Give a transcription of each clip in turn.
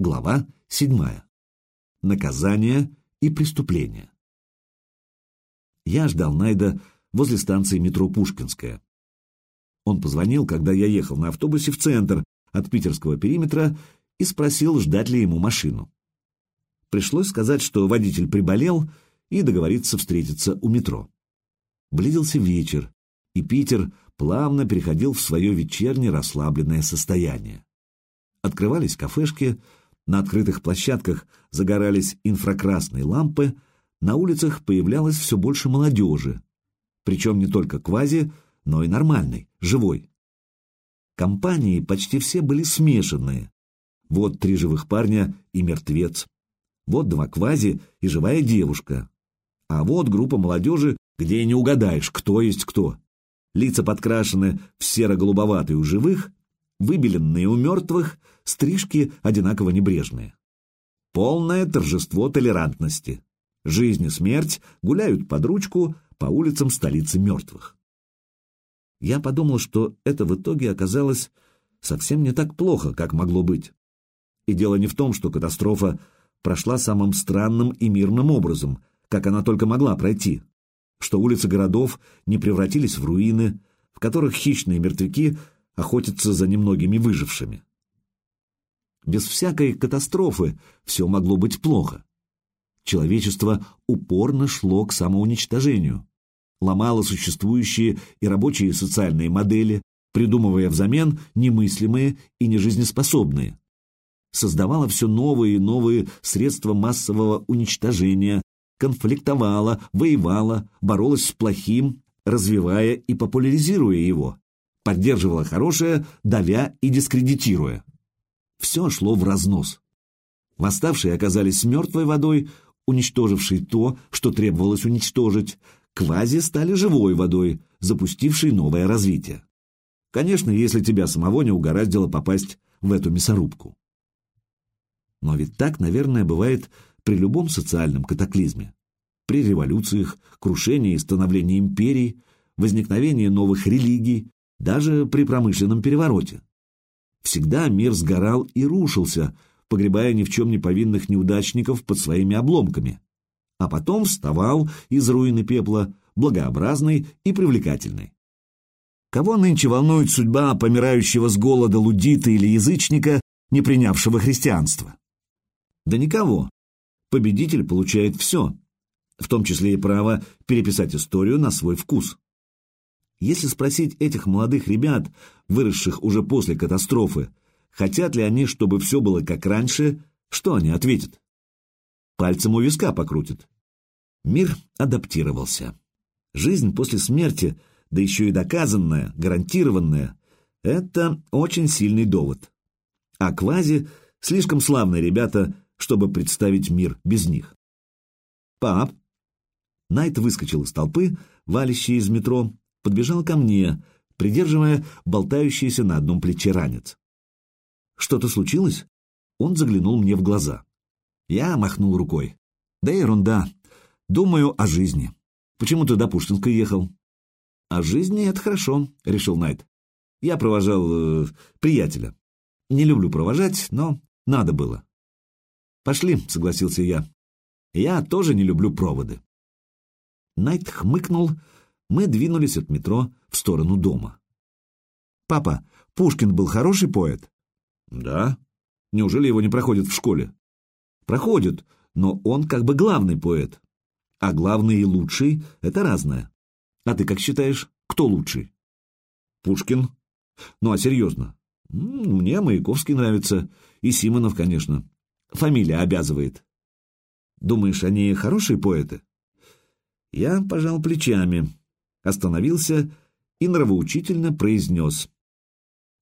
Глава 7. Наказание и преступление. Я ждал Найда возле станции метро Пушкинская. Он позвонил, когда я ехал на автобусе в центр от питерского периметра и спросил, ждать ли ему машину. Пришлось сказать, что водитель приболел, и договориться встретиться у метро. Близился вечер, и Питер плавно переходил в свое вечернее расслабленное состояние. Открывались кафешки, на открытых площадках загорались инфракрасные лампы, на улицах появлялось все больше молодежи, причем не только квази, но и нормальной, живой. Компании почти все были смешанные. Вот три живых парня и мертвец. Вот два квази и живая девушка. А вот группа молодежи, где не угадаешь, кто есть кто. Лица подкрашены в серо-голубоватый у живых, выбеленные у мертвых, стрижки одинаково небрежные. Полное торжество толерантности. Жизнь и смерть гуляют под ручку по улицам столицы мертвых. Я подумал, что это в итоге оказалось совсем не так плохо, как могло быть. И дело не в том, что катастрофа прошла самым странным и мирным образом, как она только могла пройти, что улицы городов не превратились в руины, в которых хищные мертвяки охотятся за немногими выжившими. Без всякой катастрофы все могло быть плохо. Человечество упорно шло к самоуничтожению, ломало существующие и рабочие социальные модели, придумывая взамен немыслимые и нежизнеспособные. Создавало все новые и новые средства массового уничтожения, конфликтовала, воевала, боролась с плохим, развивая и популяризируя его, поддерживала хорошее, давя и дискредитируя. Все шло в разнос. Восставшие оказались мертвой водой, уничтожившей то, что требовалось уничтожить, квази стали живой водой, запустившей новое развитие. Конечно, если тебя самого не угораздило попасть в эту мясорубку. Но ведь так, наверное, бывает при любом социальном катаклизме. При революциях, крушении и становлении империй, возникновении новых религий, даже при промышленном перевороте. Всегда мир сгорал и рушился, погребая ни в чем не повинных неудачников под своими обломками, а потом вставал из руины пепла, благообразный и привлекательный. Кого нынче волнует судьба помирающего с голода лудита или язычника, не принявшего христианство? Да никого. Победитель получает все, в том числе и право переписать историю на свой вкус. Если спросить этих молодых ребят, выросших уже после катастрофы, хотят ли они, чтобы все было как раньше, что они ответят? Пальцем у виска покрутят. Мир адаптировался. Жизнь после смерти, да еще и доказанная, гарантированная, это очень сильный довод. А квази — слишком славные ребята, чтобы представить мир без них. «Пап!» Найт выскочил из толпы, валящей из метро, подбежал ко мне, придерживая болтающийся на одном плече ранец. «Что-то случилось?» Он заглянул мне в глаза. Я махнул рукой. «Да ерунда. Думаю о жизни. Почему ты до Пушкинской ехал?» «О жизни — это хорошо», — решил Найт. «Я провожал э, приятеля. Не люблю провожать, но надо было». «Пошли», — согласился я. «Я тоже не люблю проводы». Найт хмыкнул, мы двинулись от метро в сторону дома. «Папа, Пушкин был хороший поэт?» «Да. Неужели его не проходят в школе?» «Проходят, но он как бы главный поэт. А главный и лучший — это разное. А ты как считаешь, кто лучший?» «Пушкин. Ну а серьезно? Мне Маяковский нравится. И Симонов, конечно. Фамилия обязывает». «Думаешь, они хорошие поэты?» Я пожал плечами остановился и нравоучительно произнес.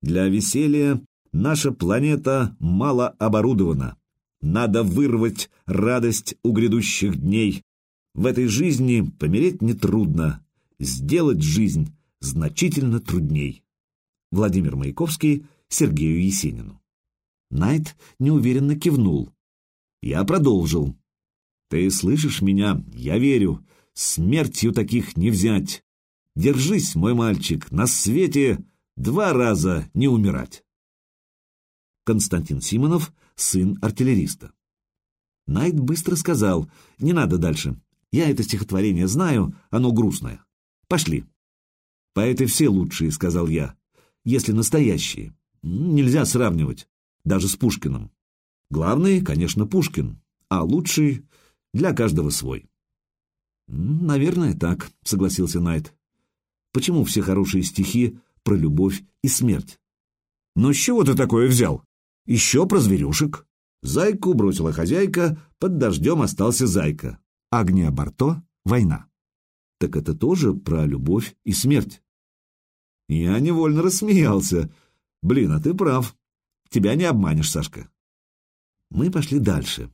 «Для веселья наша планета мало оборудована. Надо вырвать радость у грядущих дней. В этой жизни помереть нетрудно, сделать жизнь значительно трудней». Владимир Маяковский Сергею Есенину. Найт неуверенно кивнул. Я продолжил. «Ты слышишь меня? Я верю. Смертью таких не взять. Держись, мой мальчик, на свете два раза не умирать. Константин Симонов, сын артиллериста. Найт быстро сказал, не надо дальше. Я это стихотворение знаю, оно грустное. Пошли. Поэты все лучшие, сказал я, если настоящие. Нельзя сравнивать, даже с Пушкиным. Главный, конечно, Пушкин, а лучший для каждого свой. Наверное, так, согласился Найт. Почему все хорошие стихи про любовь и смерть? Но с чего ты такое взял? Еще про зверюшек. Зайку бросила хозяйка, под дождем остался зайка. Агния Барто — война. Так это тоже про любовь и смерть. Я невольно рассмеялся. Блин, а ты прав. Тебя не обманешь, Сашка. Мы пошли дальше.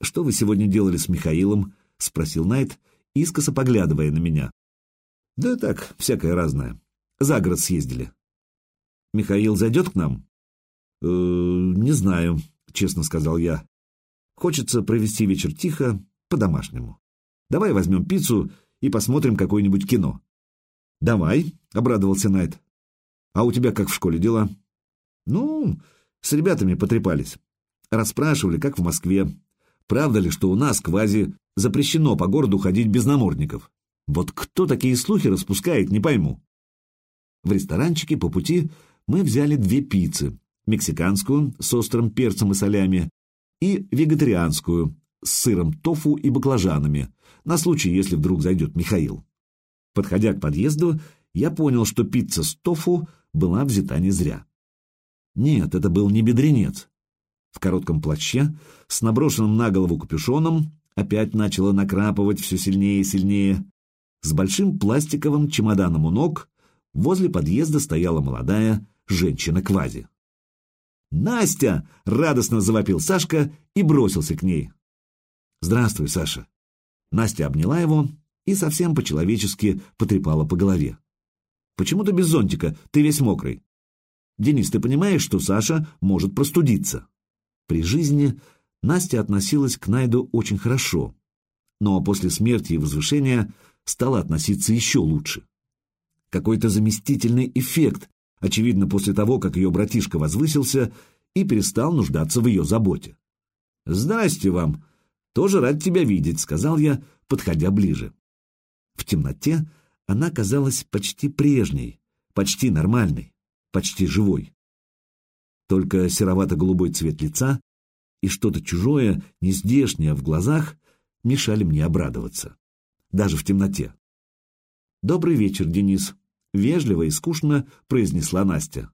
Что вы сегодня делали с Михаилом? Спросил Найт, искоса поглядывая на меня. Да так, всякое разное. За город съездили. Михаил зайдет к нам? Э, не знаю, честно сказал я. Хочется провести вечер тихо, по-домашнему. Давай возьмем пиццу и посмотрим какое-нибудь кино. Давай, обрадовался Найт. А у тебя как в школе дела? Ну, с ребятами потрепались. Расспрашивали, как в Москве. Правда ли, что у нас, квази, запрещено по городу ходить без намордников? Вот кто такие слухи распускает, не пойму. В ресторанчике по пути мы взяли две пиццы. Мексиканскую с острым перцем и солями и вегетарианскую с сыром тофу и баклажанами, на случай, если вдруг зайдет Михаил. Подходя к подъезду, я понял, что пицца с тофу была взята не зря. Нет, это был не бедренец. В коротком плаще, с наброшенным на голову капюшоном, опять начало накрапывать все сильнее и сильнее. С большим пластиковым чемоданом у ног возле подъезда стояла молодая женщина-квази. «Настя!» — радостно завопил Сашка и бросился к ней. «Здравствуй, Саша». Настя обняла его и совсем по-человечески потрепала по голове. «Почему ты без зонтика? Ты весь мокрый». «Денис, ты понимаешь, что Саша может простудиться?» При жизни Настя относилась к Найду очень хорошо, но после смерти и возвышения стала относиться еще лучше. Какой-то заместительный эффект, очевидно, после того, как ее братишка возвысился и перестал нуждаться в ее заботе. «Здрасте вам! Тоже рад тебя видеть», — сказал я, подходя ближе. В темноте она казалась почти прежней, почти нормальной, почти живой. Только серовато-голубой цвет лица и что-то чужое, нездешнее в глазах мешали мне обрадоваться. Даже в темноте. «Добрый вечер, Денис», — вежливо и скучно произнесла Настя.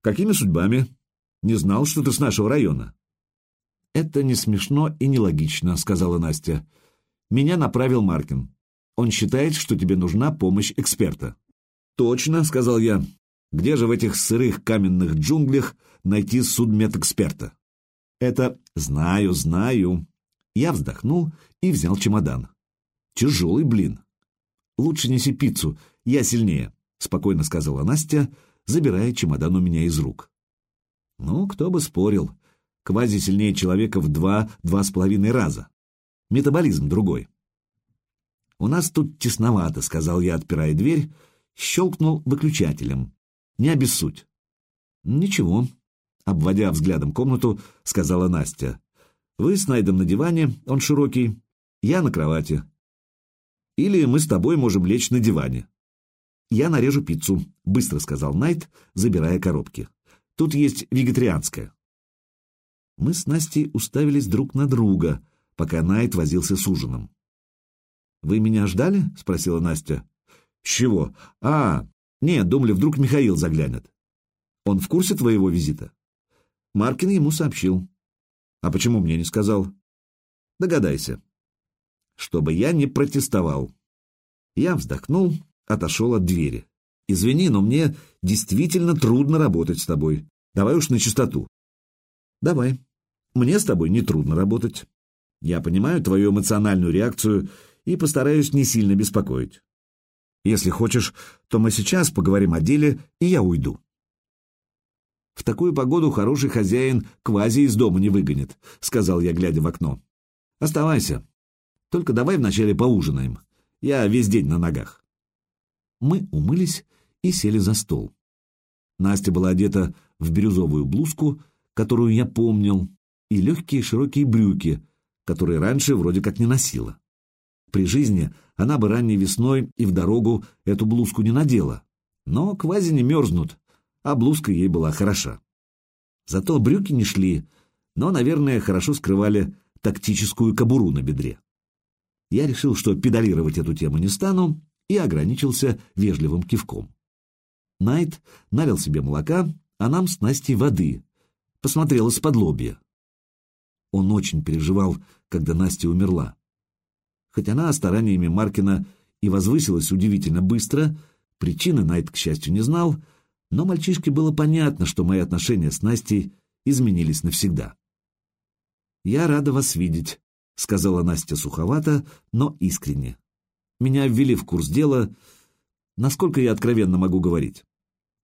«Какими судьбами? Не знал, что ты с нашего района». «Это не смешно и нелогично», — сказала Настя. «Меня направил Маркин. Он считает, что тебе нужна помощь эксперта». «Точно», — сказал я. «Где же в этих сырых каменных джунглях найти судмедэксперта?» «Это знаю, знаю». Я вздохнул и взял чемодан. «Тяжелый блин». «Лучше неси пиццу, я сильнее», — спокойно сказала Настя, забирая чемодан у меня из рук. «Ну, кто бы спорил. Квази сильнее человека в два-два с половиной раза. Метаболизм другой». «У нас тут тесновато», — сказал я, отпирая дверь, щелкнул выключателем. «Не обессудь». «Ничего», — обводя взглядом комнату, сказала Настя. «Вы с Найдом на диване, он широкий, я на кровати. Или мы с тобой можем лечь на диване». «Я нарежу пиццу», — быстро сказал Найт, забирая коробки. «Тут есть вегетарианская». Мы с Настей уставились друг на друга, пока Найт возился с ужином. «Вы меня ждали?» — спросила Настя. «С чего? А, нет, думали, вдруг Михаил заглянет. Он в курсе твоего визита?» Маркин ему сообщил. «А почему мне не сказал?» «Догадайся». «Чтобы я не протестовал». Я вздохнул, отошел от двери. «Извини, но мне действительно трудно работать с тобой. Давай уж на чистоту». «Давай. Мне с тобой не трудно работать. Я понимаю твою эмоциональную реакцию и постараюсь не сильно беспокоить. Если хочешь, то мы сейчас поговорим о деле, и я уйду. В такую погоду хороший хозяин квази из дома не выгонит, сказал я, глядя в окно. Оставайся. Только давай вначале поужинаем. Я весь день на ногах. Мы умылись и сели за стол. Настя была одета в бирюзовую блузку, которую я помнил, и легкие широкие брюки, которые раньше вроде как не носила. При жизни она бы ранней весной и в дорогу эту блузку не надела, но квази не мерзнут, а блузка ей была хороша. Зато брюки не шли, но, наверное, хорошо скрывали тактическую кобуру на бедре. Я решил, что педалировать эту тему не стану, и ограничился вежливым кивком. Найт налил себе молока, а нам с Настей воды. Посмотрел из-под лобья. Он очень переживал, когда Настя умерла. Хоть она стараниями Маркина и возвысилась удивительно быстро, причины Найт, к счастью, не знал, но мальчишке было понятно, что мои отношения с Настей изменились навсегда. «Я рада вас видеть», — сказала Настя суховато, но искренне. «Меня ввели в курс дела. Насколько я откровенно могу говорить?»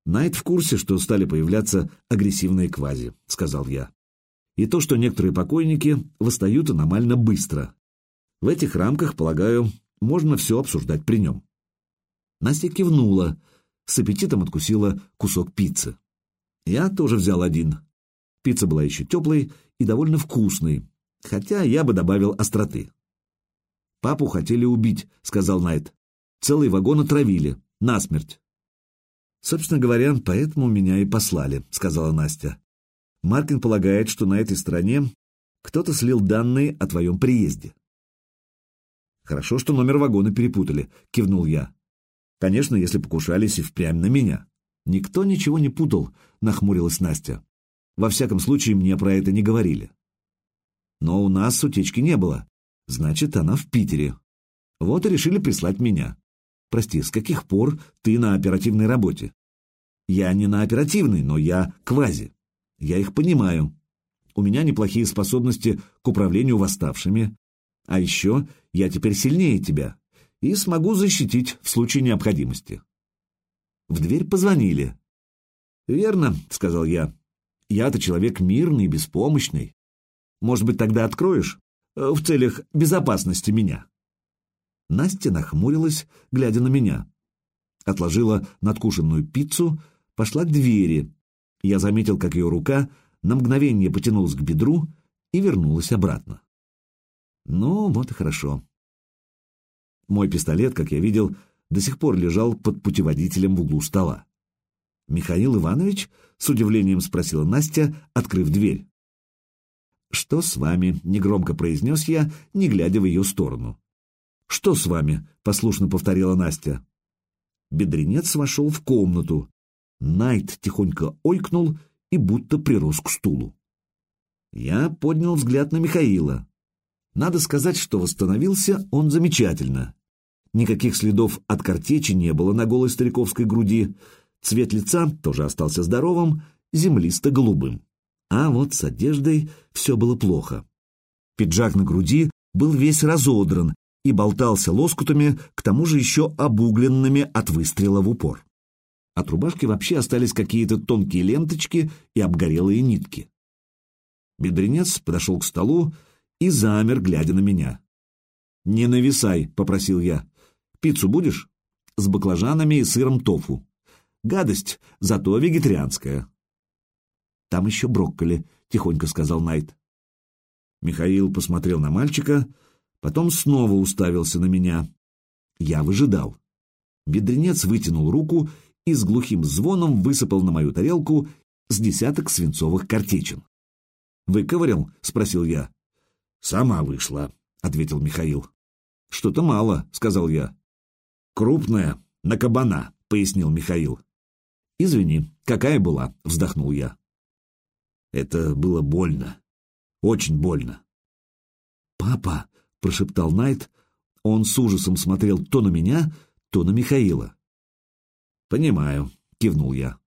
«Найт в курсе, что стали появляться агрессивные квази», — сказал я. «И то, что некоторые покойники восстают аномально быстро. В этих рамках, полагаю, можно все обсуждать при нем». Настя кивнула, с аппетитом откусила кусок пиццы. Я тоже взял один. Пицца была еще теплой и довольно вкусной, хотя я бы добавил остроты. «Папу хотели убить», — сказал Найт. «Целый вагон отравили, насмерть». «Собственно говоря, поэтому меня и послали», — сказала Настя. «Маркин полагает, что на этой стороне кто-то слил данные о твоем приезде». «Хорошо, что номер вагона перепутали», — кивнул я. «Конечно, если покушались и впрямь на меня». «Никто ничего не путал», — нахмурилась Настя. «Во всяком случае, мне про это не говорили». Но у нас утечки не было. Значит, она в Питере. Вот и решили прислать меня. Прости, с каких пор ты на оперативной работе? Я не на оперативной, но я квази. Я их понимаю. У меня неплохие способности к управлению восставшими. А еще я теперь сильнее тебя и смогу защитить в случае необходимости. В дверь позвонили. «Верно», — сказал я. «Я-то человек мирный, беспомощный. Может быть, тогда откроешь? Э, в целях безопасности меня. Настя нахмурилась, глядя на меня. Отложила надкушенную пиццу, пошла к двери. Я заметил, как ее рука на мгновение потянулась к бедру и вернулась обратно. Ну, вот и хорошо. Мой пистолет, как я видел, до сих пор лежал под путеводителем в углу стола. «Михаил Иванович?» — с удивлением спросила Настя, открыв дверь. «Что с вами?» — негромко произнес я, не глядя в ее сторону. «Что с вами?» — послушно повторила Настя. Бедренец вошел в комнату. Найт тихонько ойкнул и будто прирос к стулу. Я поднял взгляд на Михаила. Надо сказать, что восстановился он замечательно. Никаких следов от картечи не было на голой стариковской груди, цвет лица тоже остался здоровым, землисто-голубым. А вот с одеждой все было плохо. Пиджак на груди был весь разодран и болтался лоскутами, к тому же еще обугленными от выстрела в упор. От рубашки вообще остались какие-то тонкие ленточки и обгорелые нитки. Бедренец подошел к столу и замер, глядя на меня. «Не нависай», — попросил я. «Пиццу будешь?» «С баклажанами и сыром тофу. Гадость, зато вегетарианская». Там еще брокколи, — тихонько сказал Найт. Михаил посмотрел на мальчика, потом снова уставился на меня. Я выжидал. Бедренец вытянул руку и с глухим звоном высыпал на мою тарелку с десяток свинцовых картечин. «Выковырял?» — спросил я. «Сама вышла», — ответил Михаил. «Что-то мало», — сказал я. «Крупная, на кабана», — пояснил Михаил. «Извини, какая была?» — вздохнул я. Это было больно. Очень больно. «Папа!» — прошептал Найт. Он с ужасом смотрел то на меня, то на Михаила. «Понимаю», — кивнул я.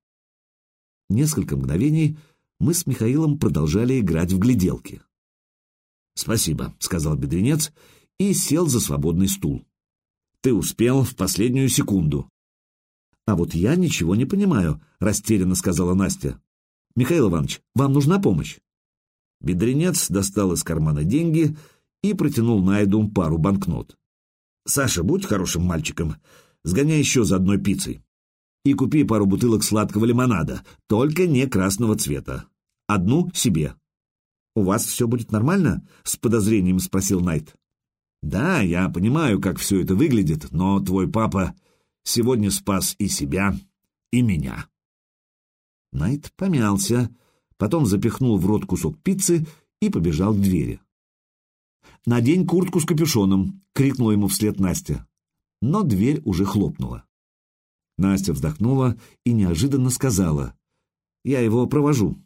Несколько мгновений мы с Михаилом продолжали играть в гляделки. «Спасибо», — сказал бедренец и сел за свободный стул. «Ты успел в последнюю секунду». «А вот я ничего не понимаю», — растерянно сказала Настя. «Михаил Иванович, вам нужна помощь?» Бедренец достал из кармана деньги и протянул Найду пару банкнот. «Саша, будь хорошим мальчиком, сгоняй еще за одной пиццей». И купи пару бутылок сладкого лимонада, только не красного цвета. Одну себе. «У вас все будет нормально?» — с подозрением спросил Найт. «Да, я понимаю, как все это выглядит, но твой папа сегодня спас и себя, и меня». Найт помялся, потом запихнул в рот кусок пиццы и побежал к двери. «Надень куртку с капюшоном!» — крикнула ему вслед Настя. Но дверь уже хлопнула. Настя вздохнула и неожиданно сказала. «Я его провожу.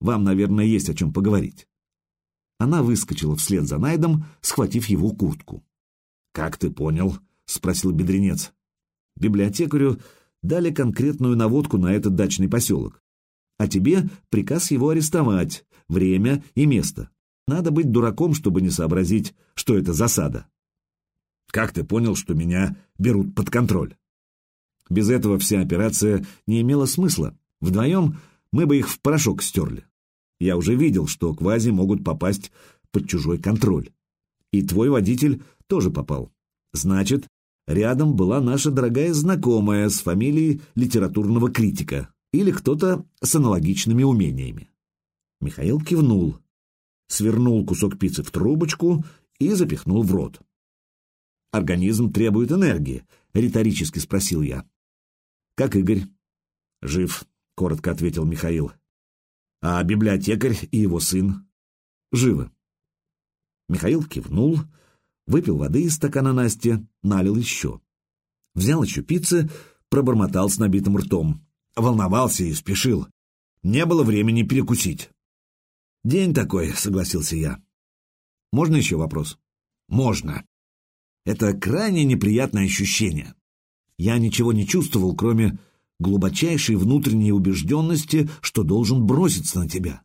Вам, наверное, есть о чем поговорить». Она выскочила вслед за Найдом, схватив его куртку. «Как ты понял?» — спросил бедренец. Библиотекарю дали конкретную наводку на этот дачный поселок. А тебе приказ его арестовать, время и место. Надо быть дураком, чтобы не сообразить, что это засада. Как ты понял, что меня берут под контроль? Без этого вся операция не имела смысла. Вдвоем мы бы их в порошок стерли. Я уже видел, что квази могут попасть под чужой контроль. И твой водитель тоже попал. Значит, рядом была наша дорогая знакомая с фамилией литературного критика или кто-то с аналогичными умениями. Михаил кивнул свернул кусок пиццы в трубочку и запихнул в рот. «Организм требует энергии», — риторически спросил я. «Как Игорь?» «Жив», — коротко ответил Михаил. «А библиотекарь и его сын?» «Живы». Михаил кивнул, выпил воды из стакана Насти, налил еще. Взял еще пиццы, пробормотал с набитым ртом. Волновался и спешил. Не было времени перекусить. «День такой», — согласился я. «Можно еще вопрос?» «Можно». Это крайне неприятное ощущение. Я ничего не чувствовал, кроме глубочайшей внутренней убежденности, что должен броситься на тебя,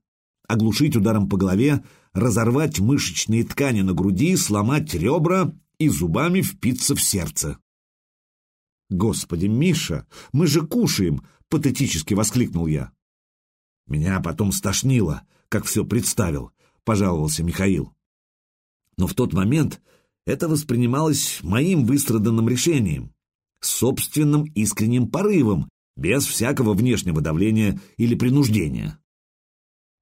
оглушить ударом по голове, разорвать мышечные ткани на груди, сломать ребра и зубами впиться в сердце. «Господи, Миша, мы же кушаем!» — патетически воскликнул я. Меня потом стошнило, как все представил, пожаловался Михаил. Но в тот момент это воспринималось моим выстраданным решением, собственным искренним порывом, без всякого внешнего давления или принуждения.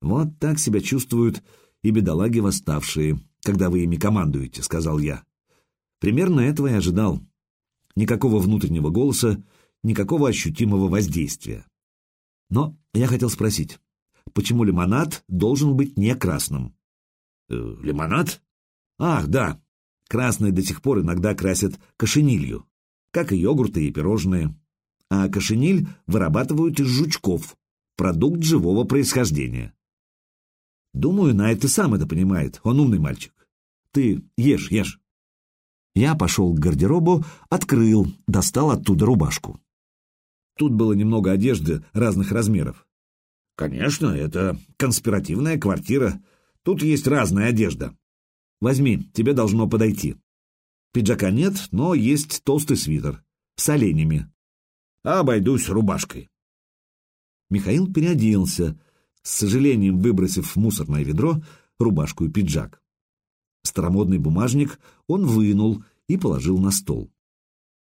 Вот так себя чувствуют и бедолаги восставшие, когда вы ими командуете, сказал я. Примерно этого и ожидал. Никакого внутреннего голоса, никакого ощутимого воздействия. Но я хотел спросить, почему лимонад должен быть не красным? Э, лимонад? Ах, да. Красный до сих пор иногда красят кошенилью, как и йогурты и пирожные. А кошениль вырабатывают из жучков, продукт живого происхождения. Думаю, Найт и сам это понимает, он умный мальчик. Ты ешь, ешь. Я пошел к гардеробу, открыл, достал оттуда рубашку. Тут было немного одежды разных размеров. Конечно, это конспиративная квартира. Тут есть разная одежда. Возьми, тебе должно подойти. Пиджака нет, но есть толстый свитер. С оленями. Обойдусь рубашкой. Михаил переоделся, с сожалением выбросив в мусорное ведро рубашку и пиджак. Старомодный бумажник он вынул и положил на стол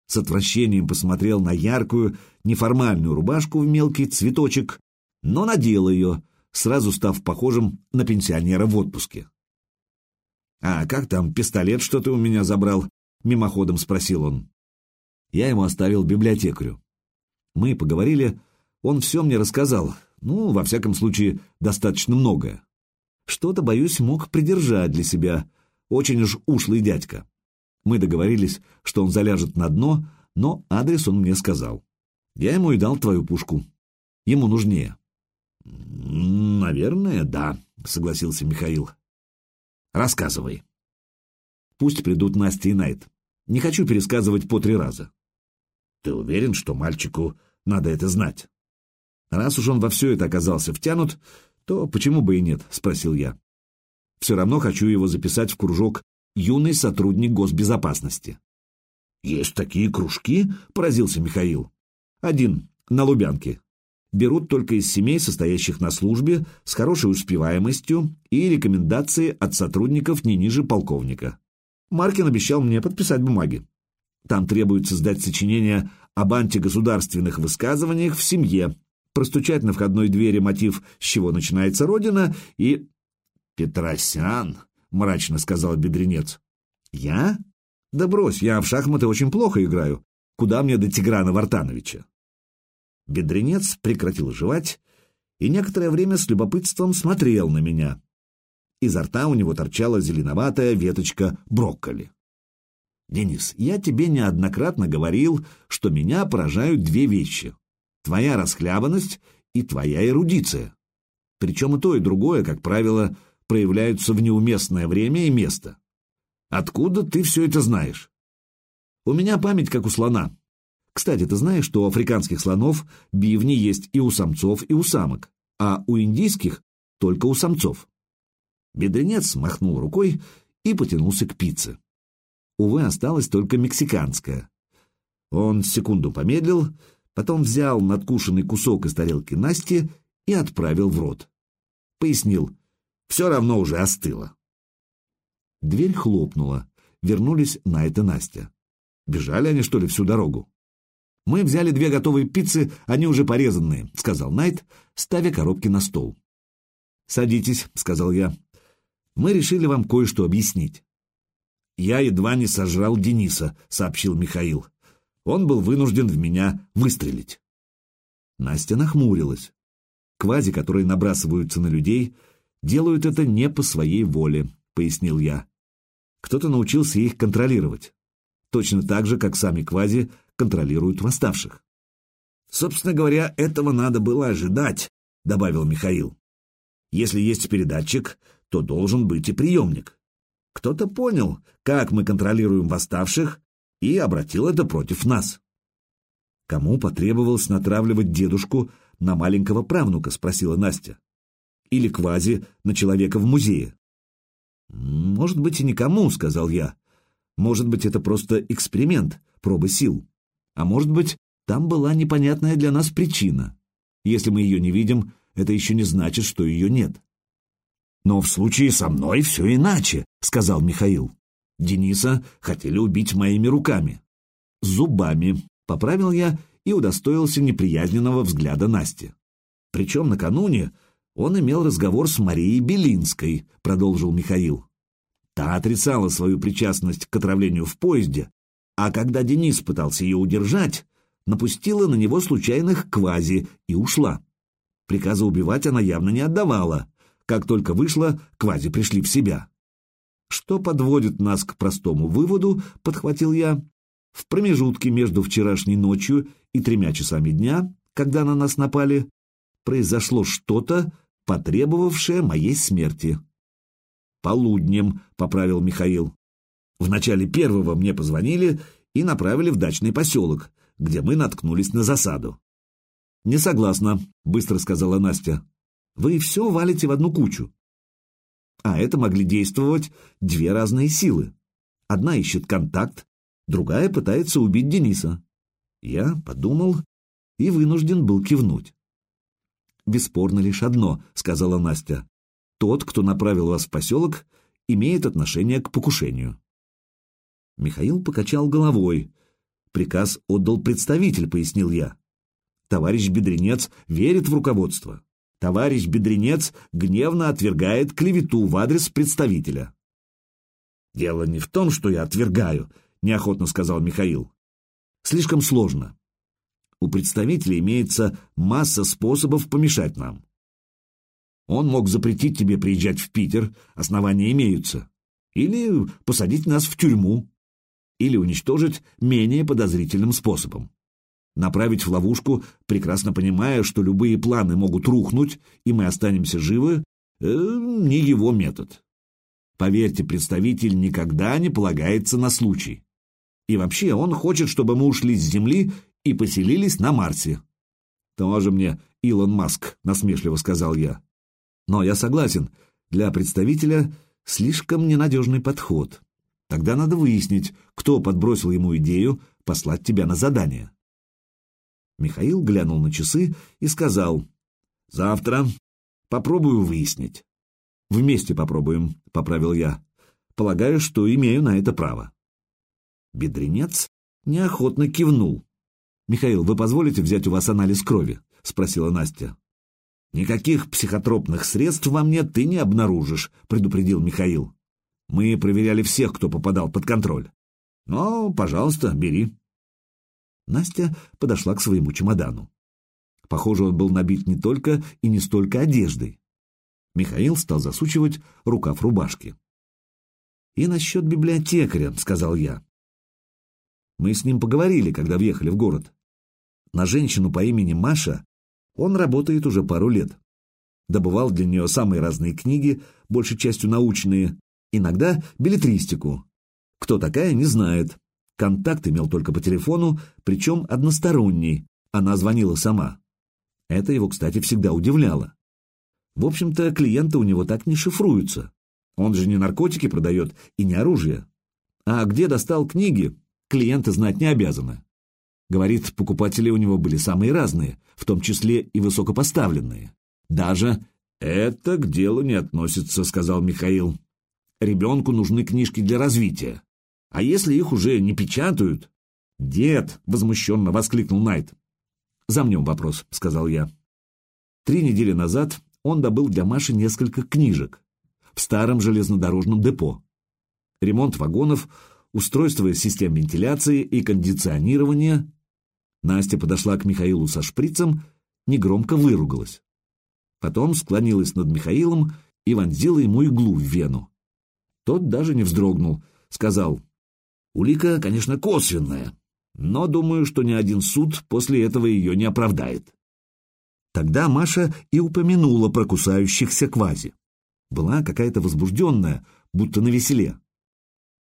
с отвращением посмотрел на яркую, неформальную рубашку в мелкий цветочек, но надел ее, сразу став похожим на пенсионера в отпуске. «А как там, пистолет что ты у меня забрал?» — мимоходом спросил он. Я ему оставил библиотекарю. Мы поговорили, он все мне рассказал, ну, во всяком случае, достаточно многое. Что-то, боюсь, мог придержать для себя, очень уж ушлый дядька. Мы договорились, что он заляжет на дно, но адрес он мне сказал. Я ему и дал твою пушку. Ему нужнее. «Наверное, да», — согласился Михаил. «Рассказывай». «Пусть придут Настя и Найт. Не хочу пересказывать по три раза». «Ты уверен, что мальчику надо это знать?» «Раз уж он во все это оказался втянут, то почему бы и нет?» — спросил я. «Все равно хочу его записать в кружок юный сотрудник госбезопасности. «Есть такие кружки?» — поразился Михаил. «Один, на Лубянке. Берут только из семей, состоящих на службе, с хорошей успеваемостью и рекомендации от сотрудников не ниже полковника. Маркин обещал мне подписать бумаги. Там требуется сдать сочинение об антигосударственных высказываниях в семье, простучать на входной двери мотив «С чего начинается Родина» и... «Петросян», — мрачно сказал бедренец. «Я? Да брось, я в шахматы очень плохо играю. Куда мне до Тиграна Вартановича?» Бедренец прекратил жевать и некоторое время с любопытством смотрел на меня. Изо рта у него торчала зеленоватая веточка брокколи. «Денис, я тебе неоднократно говорил, что меня поражают две вещи. Твоя расхлябанность и твоя эрудиция. Причем и то, и другое, как правило, проявляются в неуместное время и место. Откуда ты все это знаешь? У меня память как у слона. Кстати, ты знаешь, что у африканских слонов бивни есть и у самцов, и у самок, а у индийских только у самцов. Бедренец махнул рукой и потянулся к пицце. Увы, осталась только мексиканская. Он секунду помедлил, потом взял надкушенный кусок из тарелки Насти и отправил в рот. Пояснил, все равно уже остыло. Дверь хлопнула, вернулись Найт и Настя. Бежали они, что ли, всю дорогу? «Мы взяли две готовые пиццы, они уже порезанные», — сказал Найт, ставя коробки на стол. «Садитесь», — сказал я. «Мы решили вам кое-что объяснить». «Я едва не сожрал Дениса», — сообщил Михаил. «Он был вынужден в меня выстрелить». Настя нахмурилась. Квази, которые набрасываются на людей, делают это не по своей воле, — пояснил я. Кто-то научился их контролировать. Точно так же, как сами квази контролируют восставших. «Собственно говоря, этого надо было ожидать», — добавил Михаил. «Если есть передатчик, то должен быть и приемник. Кто-то понял, как мы контролируем восставших, и обратил это против нас». «Кому потребовалось натравливать дедушку на маленького правнука?» — спросила Настя. «Или квази на человека в музее?» «Может быть, и никому», — сказал я. «Может быть, это просто эксперимент, проба сил. А может быть, там была непонятная для нас причина. Если мы ее не видим, это еще не значит, что ее нет. «Но в случае со мной все иначе», — сказал Михаил. «Дениса хотели убить моими руками». «Зубами», — поправил я и удостоился неприязненного взгляда Насти. Причем накануне он имел разговор с Марией Белинской, продолжил Михаил. Та отрицала свою причастность к отравлению в поезде, а когда Денис пытался ее удержать, напустила на него случайных квази и ушла. Приказа убивать она явно не отдавала. Как только вышла, квази пришли в себя. Что подводит нас к простому выводу, подхватил я, в промежутке между вчерашней ночью и тремя часами дня, когда на нас напали, произошло что-то, потребовавшее моей смерти. «Полуднем», — поправил Михаил. В начале первого мне позвонили и направили в дачный поселок, где мы наткнулись на засаду. «Не согласна», — быстро сказала Настя. «Вы все валите в одну кучу». А это могли действовать две разные силы. Одна ищет контакт, другая пытается убить Дениса. Я подумал и вынужден был кивнуть. «Бесспорно лишь одно», — сказала Настя. «Тот, кто направил вас в поселок, имеет отношение к покушению». Михаил покачал головой. Приказ отдал представитель, пояснил я. Товарищ Бедренец верит в руководство. Товарищ Бедренец гневно отвергает клевету в адрес представителя. «Дело не в том, что я отвергаю», — неохотно сказал Михаил. «Слишком сложно. У представителя имеется масса способов помешать нам. Он мог запретить тебе приезжать в Питер, основания имеются, или посадить нас в тюрьму или уничтожить менее подозрительным способом. Направить в ловушку, прекрасно понимая, что любые планы могут рухнуть, и мы останемся живы, э, не его метод. Поверьте, представитель никогда не полагается на случай. И вообще, он хочет, чтобы мы ушли с Земли и поселились на Марсе. Тоже мне Илон Маск, насмешливо сказал я. Но я согласен, для представителя слишком ненадежный подход. Тогда надо выяснить, кто подбросил ему идею послать тебя на задание. Михаил глянул на часы и сказал, «Завтра попробую выяснить». «Вместе попробуем», — поправил я. «Полагаю, что имею на это право». Бедренец неохотно кивнул. «Михаил, вы позволите взять у вас анализ крови?» — спросила Настя. «Никаких психотропных средств во мне ты не обнаружишь», — предупредил Михаил. «Мы проверяли всех, кто попадал под контроль. Но, пожалуйста, бери». Настя подошла к своему чемодану. Похоже, он был набит не только и не столько одеждой. Михаил стал засучивать рукав рубашки. «И насчет библиотекаря», — сказал я. Мы с ним поговорили, когда въехали в город. На женщину по имени Маша он работает уже пару лет. Добывал для нее самые разные книги, большей частью научные, иногда билетристику. Кто такая, не знает. Контакт имел только по телефону, причем односторонний. Она звонила сама. Это его, кстати, всегда удивляло. В общем-то, клиенты у него так не шифруются. Он же не наркотики продает и не оружие. А где достал книги, клиенты знать не обязаны. Говорит, покупатели у него были самые разные, в том числе и высокопоставленные. Даже «это к делу не относится», — сказал Михаил. «Ребенку нужны книжки для развития. А если их уже не печатают?» «Дед!» — возмущенно воскликнул Найт. «Замнем вопрос», — сказал я. Три недели назад он добыл для Маши несколько книжек в старом железнодорожном депо. Ремонт вагонов, устройство систем вентиляции и кондиционирования. Настя подошла к Михаилу со шприцем, негромко выругалась. Потом склонилась над Михаилом и вонзила ему иглу в вену. Тот даже не вздрогнул, сказал, «Улика, конечно, косвенная, но думаю, что ни один суд после этого ее не оправдает». Тогда Маша и упомянула про кусающихся квази. Была какая-то возбужденная, будто на веселе.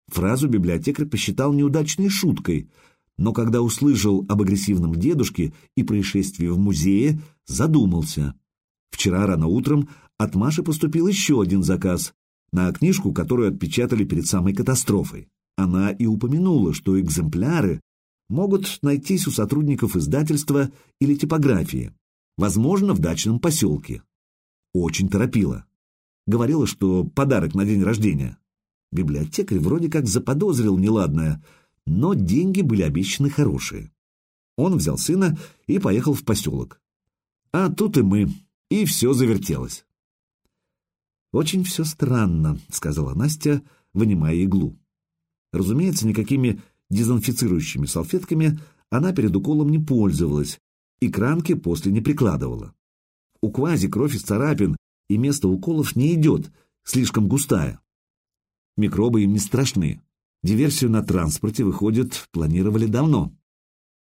Фразу библиотекарь посчитал неудачной шуткой, но когда услышал об агрессивном дедушке и происшествии в музее, задумался. Вчера рано утром от Маши поступил еще один заказ на книжку, которую отпечатали перед самой катастрофой. Она и упомянула, что экземпляры могут найтись у сотрудников издательства или типографии, возможно, в дачном поселке. Очень торопила. Говорила, что подарок на день рождения. Библиотекарь вроде как заподозрил неладное, но деньги были обещаны хорошие. Он взял сына и поехал в поселок. А тут и мы, и все завертелось. «Очень все странно», — сказала Настя, вынимая иглу. Разумеется, никакими дезинфицирующими салфетками она перед уколом не пользовалась и кранки после не прикладывала. У квази кровь из царапин, и место уколов не идет, слишком густая. Микробы им не страшны. Диверсию на транспорте, выходит, планировали давно.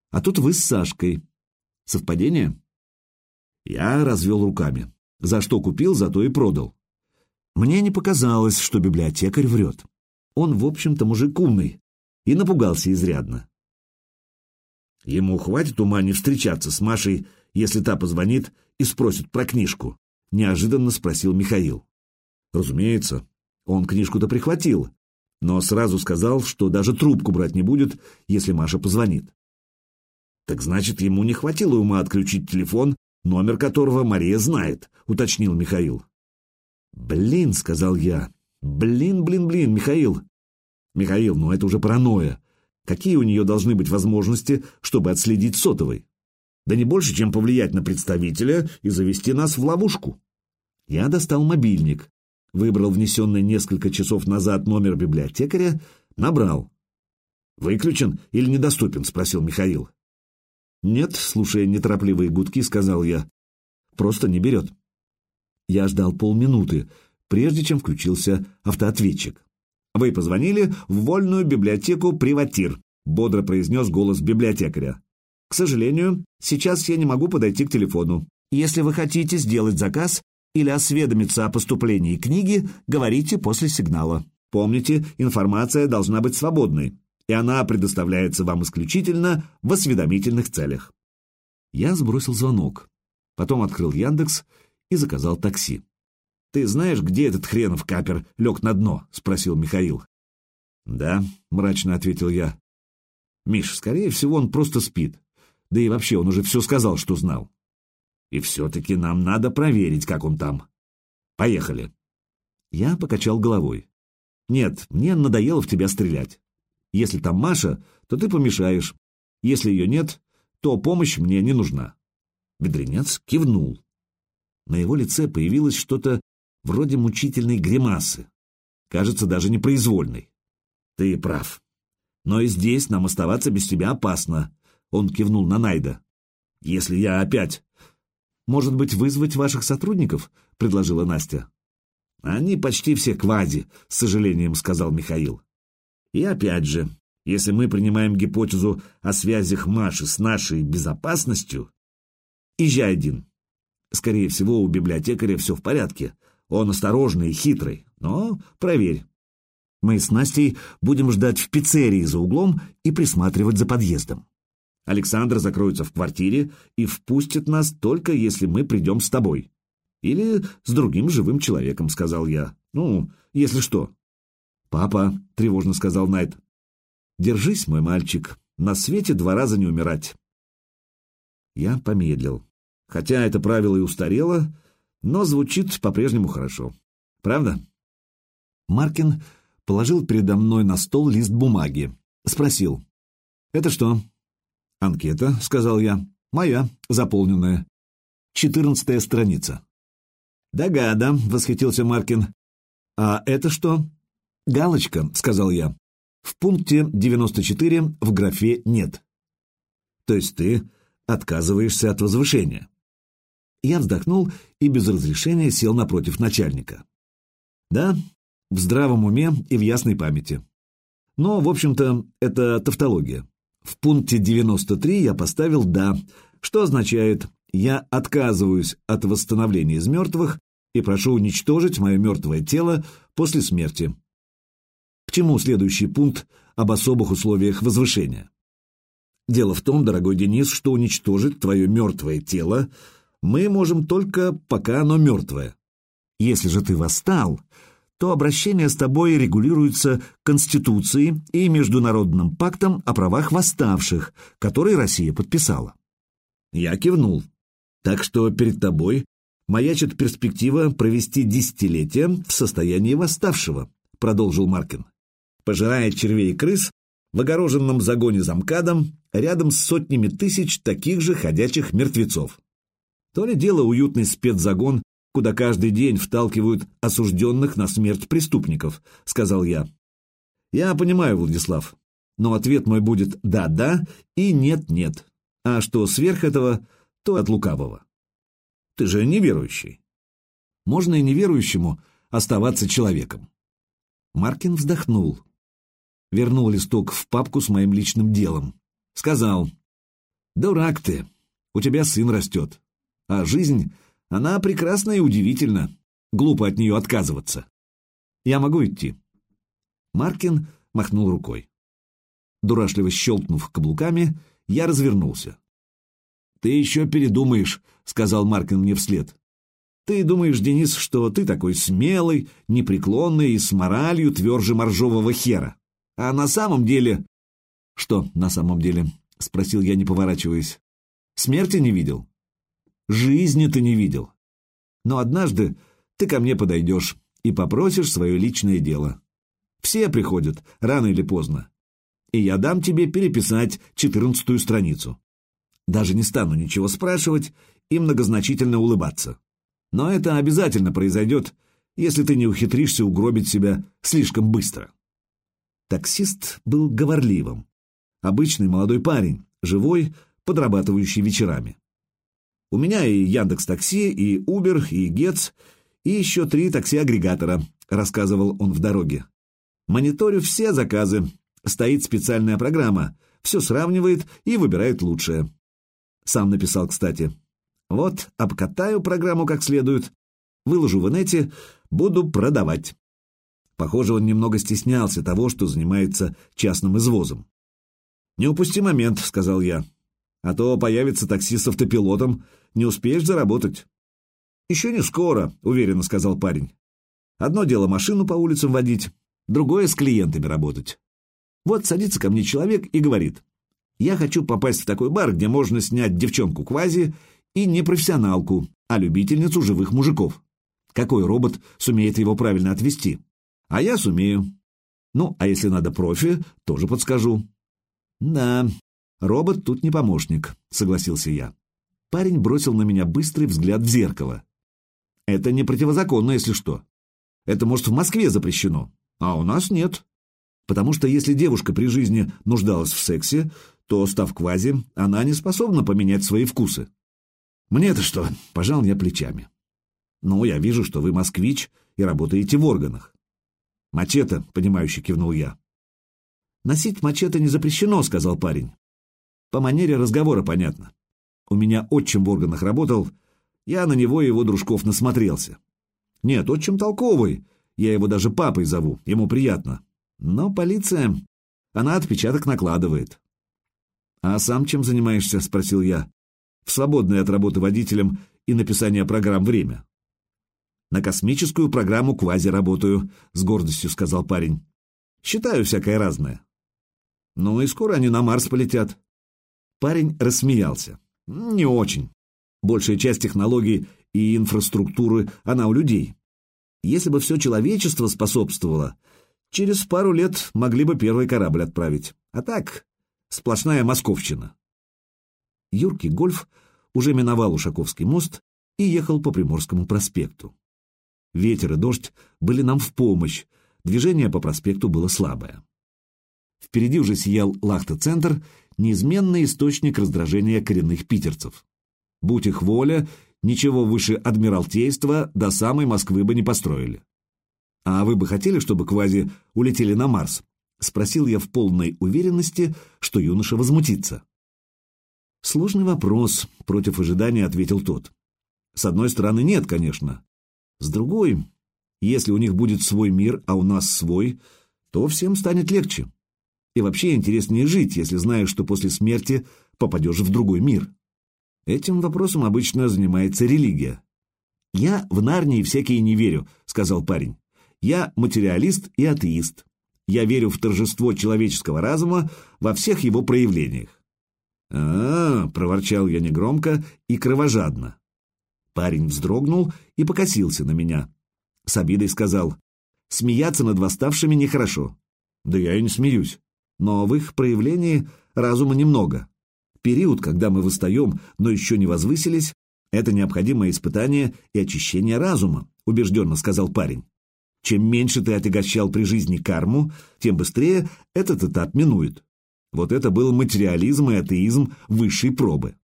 А тут вы с Сашкой. Совпадение? Я развел руками. За что купил, за то и продал. Мне не показалось, что библиотекарь врет. Он, в общем-то, мужик умный, и напугался изрядно. Ему хватит ума не встречаться с Машей, если та позвонит и спросит про книжку? Неожиданно спросил Михаил. Разумеется, он книжку-то прихватил, но сразу сказал, что даже трубку брать не будет, если Маша позвонит. Так значит, ему не хватило ума отключить телефон, номер которого Мария знает, уточнил Михаил. Блин, сказал я. Блин, блин, блин, Михаил. Михаил, ну это уже паранойя. Какие у нее должны быть возможности, чтобы отследить сотовый? Да не больше, чем повлиять на представителя и завести нас в ловушку. Я достал мобильник, выбрал внесенный несколько часов назад номер библиотекаря, набрал. «Выключен или недоступен?» — спросил Михаил. «Нет», — слушая неторопливые гудки, сказал я. «Просто не берет». Я ждал полминуты, прежде чем включился автоответчик. «Вы позвонили в вольную библиотеку «Приватир», — бодро произнес голос библиотекаря. «К сожалению, сейчас я не могу подойти к телефону. Если вы хотите сделать заказ или осведомиться о поступлении книги, говорите после сигнала. Помните, информация должна быть свободной, и она предоставляется вам исключительно в осведомительных целях». Я сбросил звонок, потом открыл Яндекс и заказал такси. «Ты знаешь, где этот хренов капер лег на дно?» — спросил Михаил. «Да», — мрачно ответил я. «Миш, скорее всего, он просто спит. Да и вообще, он уже все сказал, что знал. И все-таки нам надо проверить, как он там. Поехали». Я покачал головой. «Нет, мне надоело в тебя стрелять. Если там Маша, то ты помешаешь. Если ее нет, то помощь мне не нужна. Бедренец кивнул. На его лице появилось что-то вроде мучительной гримасы. Кажется, даже непроизвольной. Ты прав. Но и здесь нам оставаться без тебя опасно. Он кивнул на Найда. Если я опять... Может быть, вызвать ваших сотрудников? Предложила Настя. Они почти все квази, с сожалением сказал Михаил. И опять же, если мы принимаем гипотезу о связях Маши с нашей безопасностью, езжай один. Скорее всего, у библиотекаря все в порядке. Он осторожный и хитрый, но проверь. Мы с Настей будем ждать в пиццерии за углом и присматривать за подъездом. Александр закроется в квартире и впустит нас только если мы придем с тобой. Или с другим живым человеком, сказал я. Ну, если что. Папа, тревожно сказал Найт, Держись, мой мальчик, на свете два раза не умирать. Я помедлил. Хотя это правило и устарело, но звучит по-прежнему хорошо. Правда? Маркин положил передо мной на стол лист бумаги. Спросил. «Это что?» «Анкета», — сказал я. «Моя, заполненная. Четырнадцатая страница». «Догада», — восхитился Маркин. «А это что?» «Галочка», — сказал я. В пункте 94 в графе «нет». То есть ты отказываешься от возвышения. Я вздохнул и без разрешения сел напротив начальника. Да, в здравом уме и в ясной памяти. Но, в общем-то, это тавтология. В пункте 93 я поставил «да», что означает «я отказываюсь от восстановления из мертвых и прошу уничтожить мое мертвое тело после смерти, к чему следующий пункт об особых условиях возвышения? Дело в том, дорогой Денис, что уничтожить твое мертвое тело мы можем только, пока оно мертвое. Если же ты восстал, то обращение с тобой регулируется Конституцией и Международным пактом о правах восставших, который Россия подписала. Я кивнул. Так что перед тобой маячит перспектива провести десятилетия в состоянии восставшего, продолжил Маркин пожирая червей и крыс в огороженном загоне замкадом рядом с сотнями тысяч таких же ходячих мертвецов. То ли дело уютный спецзагон, куда каждый день вталкивают осужденных на смерть преступников, сказал я. Я понимаю, Владислав, но ответ мой будет «да-да» и «нет-нет». А что сверх этого, то от лукавого. Ты же неверующий. Можно и неверующему оставаться человеком. Маркин вздохнул вернул листок в папку с моим личным делом. Сказал, «Дурак ты, у тебя сын растет, а жизнь, она прекрасна и удивительна, глупо от нее отказываться. Я могу идти?» Маркин махнул рукой. Дурашливо щелкнув каблуками, я развернулся. «Ты еще передумаешь», — сказал Маркин мне вслед. «Ты думаешь, Денис, что ты такой смелый, непреклонный и с моралью тверже моржового хера. А на самом деле... Что на самом деле? Спросил я, не поворачиваясь. Смерти не видел? Жизни ты не видел. Но однажды ты ко мне подойдешь и попросишь свое личное дело. Все приходят, рано или поздно. И я дам тебе переписать четырнадцатую страницу. Даже не стану ничего спрашивать и многозначительно улыбаться. Но это обязательно произойдет, если ты не ухитришься угробить себя слишком быстро. Таксист был говорливым. Обычный молодой парень, живой, подрабатывающий вечерами. У меня и Яндекс Такси, и Uber, и Гетц, и еще три такси-агрегатора, рассказывал он в дороге. Мониторю все заказы. Стоит специальная программа, все сравнивает и выбирает лучшее. Сам написал, кстати. Вот, обкатаю программу как следует, выложу в инете, буду продавать. Похоже, он немного стеснялся того, что занимается частным извозом. «Не упусти момент», — сказал я. «А то появится такси с автопилотом, не успеешь заработать». «Еще не скоро», — уверенно сказал парень. «Одно дело машину по улицам водить, другое — с клиентами работать. Вот садится ко мне человек и говорит, «Я хочу попасть в такой бар, где можно снять девчонку-квази и не профессионалку, а любительницу живых мужиков. Какой робот сумеет его правильно отвести?» А я сумею. Ну, а если надо профи, тоже подскажу. Да, Робот тут не помощник, согласился я. Парень бросил на меня быстрый взгляд в зеркало. Это не противозаконно, если что. Это, может, в Москве запрещено, а у нас нет. Потому что если девушка при жизни нуждалась в сексе, то, став квази, она не способна поменять свои вкусы. Мне-то что? Пожал я плечами. Ну, я вижу, что вы москвич и работаете в органах. Мачете, понимающе кивнул я. Носить мачете не запрещено, сказал парень. По манере разговора понятно. У меня отчим в органах работал, я на него и его дружков насмотрелся. Нет, отчим толковый, я его даже папой зову, ему приятно. Но полиция, она отпечаток накладывает. «А сам чем занимаешься?» — спросил я. «В свободное от работы водителем и написания программ время». «На космическую программу квази работаю», — с гордостью сказал парень. «Считаю всякое разное». «Ну и скоро они на Марс полетят». Парень рассмеялся. «Не очень. Большая часть технологий и инфраструктуры, она у людей. Если бы все человечество способствовало, через пару лет могли бы первый корабль отправить. А так, Сплошная московщина. Юркий Гольф уже миновал Ушаковский мост и ехал по Приморскому проспекту. Ветер и дождь были нам в помощь, движение по проспекту было слабое. Впереди уже сиял Лахта-центр, неизменный источник раздражения коренных питерцев. Будь их воля, ничего выше Адмиралтейства до самой Москвы бы не построили. А вы бы хотели, чтобы квази улетели на Марс? — спросил я в полной уверенности, что юноша возмутится. «Сложный вопрос», — против ожидания ответил тот. «С одной стороны, нет, конечно. С другой, если у них будет свой мир, а у нас свой, то всем станет легче. И вообще интереснее жить, если знаешь, что после смерти попадешь в другой мир. Этим вопросом обычно занимается религия. «Я в Нарнии всякие не верю», — сказал парень. «Я материалист и атеист. Я верю в торжество человеческого разума во всех его проявлениях. а, -а, -а проворчал я негромко и кровожадно. Парень вздрогнул и покосился на меня. С обидой сказал, «Смеяться над восставшими нехорошо». «Да я и не смеюсь. Но в их проявлении разума немного. Период, когда мы восстаем, но еще не возвысились, это необходимое испытание и очищение разума», убежденно сказал парень. Чем меньше ты отягощал при жизни карму, тем быстрее этот этап минует. Вот это был материализм и атеизм высшей пробы.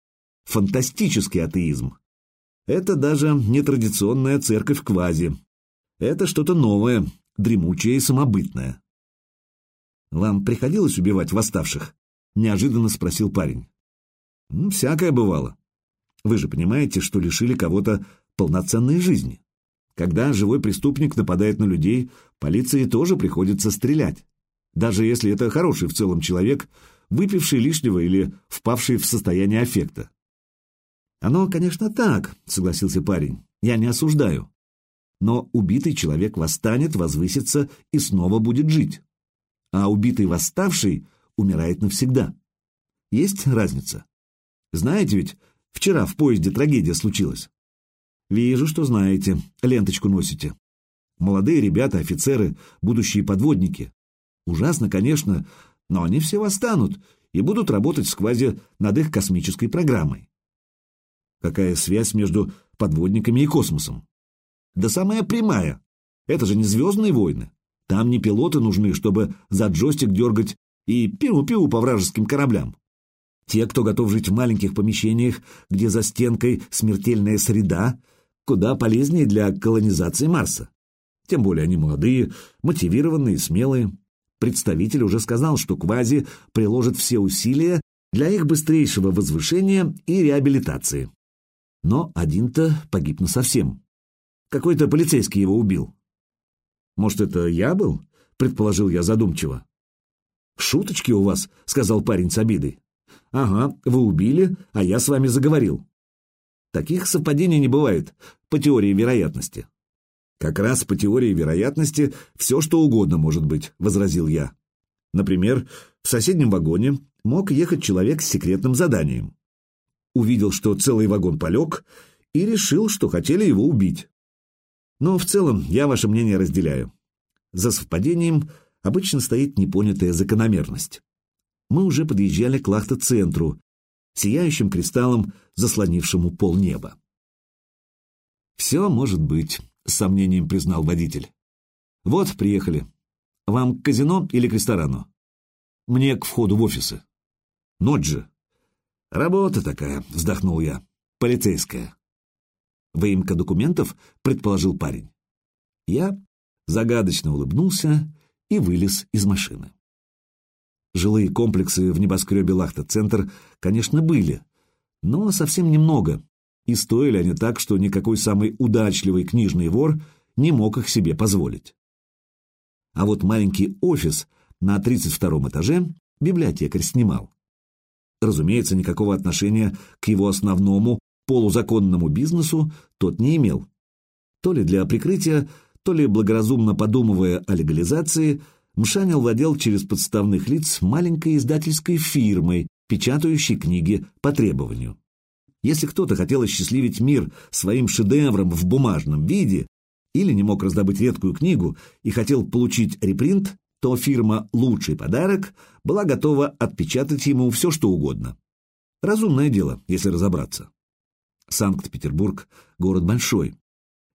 Фантастический атеизм. Это даже не традиционная церковь квази. Это что-то новое, дремучее и самобытное. «Вам приходилось убивать восставших?» — неожиданно спросил парень. «Всякое бывало. Вы же понимаете, что лишили кого-то полноценной жизни. Когда живой преступник нападает на людей, полиции тоже приходится стрелять. Даже если это хороший в целом человек, выпивший лишнего или впавший в состояние аффекта. «Оно, конечно, так», — согласился парень, — «я не осуждаю. Но убитый человек восстанет, возвысится и снова будет жить. А убитый восставший умирает навсегда. Есть разница? Знаете ведь, вчера в поезде трагедия случилась. «Вижу, что знаете. Ленточку носите. Молодые ребята, офицеры, будущие подводники. Ужасно, конечно, но они все восстанут и будут работать в сквазе над их космической программой. Какая связь между подводниками и космосом? Да самая прямая. Это же не «Звездные войны». Там не пилоты нужны, чтобы за джойстик дергать и пиу-пиу по вражеским кораблям. Те, кто готов жить в маленьких помещениях, где за стенкой смертельная среда, куда полезнее для колонизации Марса. Тем более они молодые, мотивированные, смелые. Представитель уже сказал, что Квази приложит все усилия для их быстрейшего возвышения и реабилитации. Но один-то погиб насовсем. Какой-то полицейский его убил. «Может, это я был?» — предположил я задумчиво. «Шуточки у вас», — сказал парень с обидой. «Ага, вы убили, а я с вами заговорил. Таких совпадений не бывает, по теории вероятности. Как раз по теории вероятности все что угодно может быть, возразил я. Например, в соседнем вагоне мог ехать человек с секретным заданием. Увидел, что целый вагон полег, и решил, что хотели его убить. Но в целом я ваше мнение разделяю. За совпадением обычно стоит непонятая закономерность. мы уже подъезжали к Лахта-центру, сияющим кристаллом, заслонившему полнеба. «Все может быть», — с сомнением признал водитель. «Вот, приехали. Вам к казино или к ресторану?» «Мне к входу в офисы». «Ночь же». «Работа такая», — вздохнул я. «Полицейская». «Выемка документов?» — предположил парень. Я загадочно улыбнулся и вылез из машины. Жилые комплексы в небоскребе Лахта-центр, конечно, были, но совсем немного, и стоили они так, что никакой самый удачливый книжный вор не мог их себе позволить. А вот маленький офис на 32 этаже библиотекарь снимал. Разумеется, никакого отношения к его основному полузаконному бизнесу тот не имел. То ли для прикрытия, то ли благоразумно подумывая о легализации, Мшанин владел через подставных лиц маленькой издательской фирмой, печатающей книги по требованию. Если кто-то хотел осчастливить мир своим шедевром в бумажном виде или не мог раздобыть редкую книгу и хотел получить репринт, то фирма «Лучший подарок» была готова отпечатать ему все, что угодно. Разумное дело, если разобраться. Санкт-Петербург — город большой.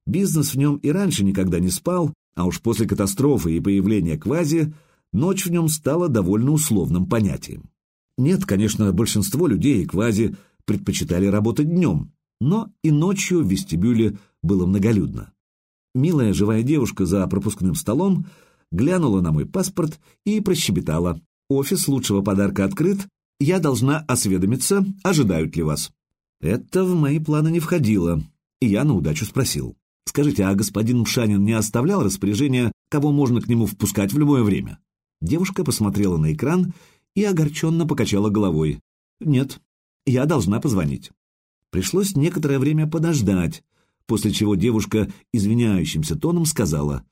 Бизнес в нем и раньше никогда не спал, а уж после катастрофы и появления квази ночь в нем стала довольно условным понятием. Нет, конечно, большинство людей и квази предпочитали работать днем, но и ночью в вестибюле было многолюдно. Милая живая девушка за пропускным столом глянула на мой паспорт и прощебетала. «Офис лучшего подарка открыт, я должна осведомиться, ожидают ли вас». Это в мои планы не входило, и я на удачу спросил. Скажите, а господин Мшанин не оставлял распоряжения, кого можно к нему впускать в любое время? Девушка посмотрела на экран и огорченно покачала головой. Нет, я должна позвонить. Пришлось некоторое время подождать, после чего девушка извиняющимся тоном сказала,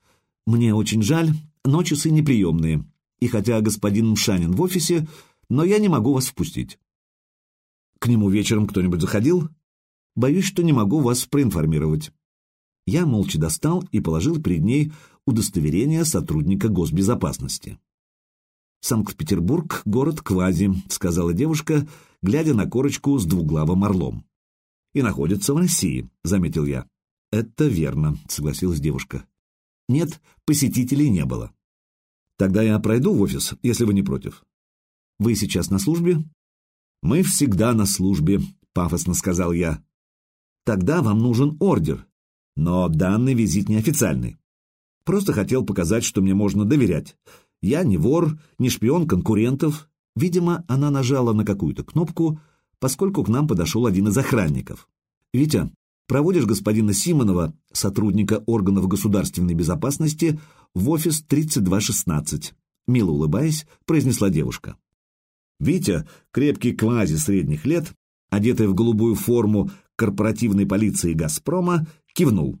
«Мне очень жаль, но часы неприемные, и хотя господин Мшанин в офисе, но я не могу вас впустить». «К нему вечером кто-нибудь заходил?» «Боюсь, что не могу вас проинформировать». Я молча достал и положил перед ней удостоверение сотрудника госбезопасности. «Санкт-Петербург — город квази», — сказала девушка, глядя на корочку с двуглавым орлом. «И находится в России», — заметил я. «Это верно», — согласилась девушка. «Нет, посетителей не было». «Тогда я пройду в офис, если вы не против». «Вы сейчас на службе?» «Мы всегда на службе», — пафосно сказал я. «Тогда вам нужен ордер, но данный визит неофициальный. Просто хотел показать, что мне можно доверять. Я не вор, не шпион конкурентов. Видимо, она нажала на какую-то кнопку, поскольку к нам подошел один из охранников. «Витя, проводишь господина Симонова, сотрудника органов государственной безопасности, в офис 3216», мило улыбаясь, произнесла девушка. Витя, крепкий квази средних лет, одетый в голубую форму корпоративной полиции «Газпрома», кивнул.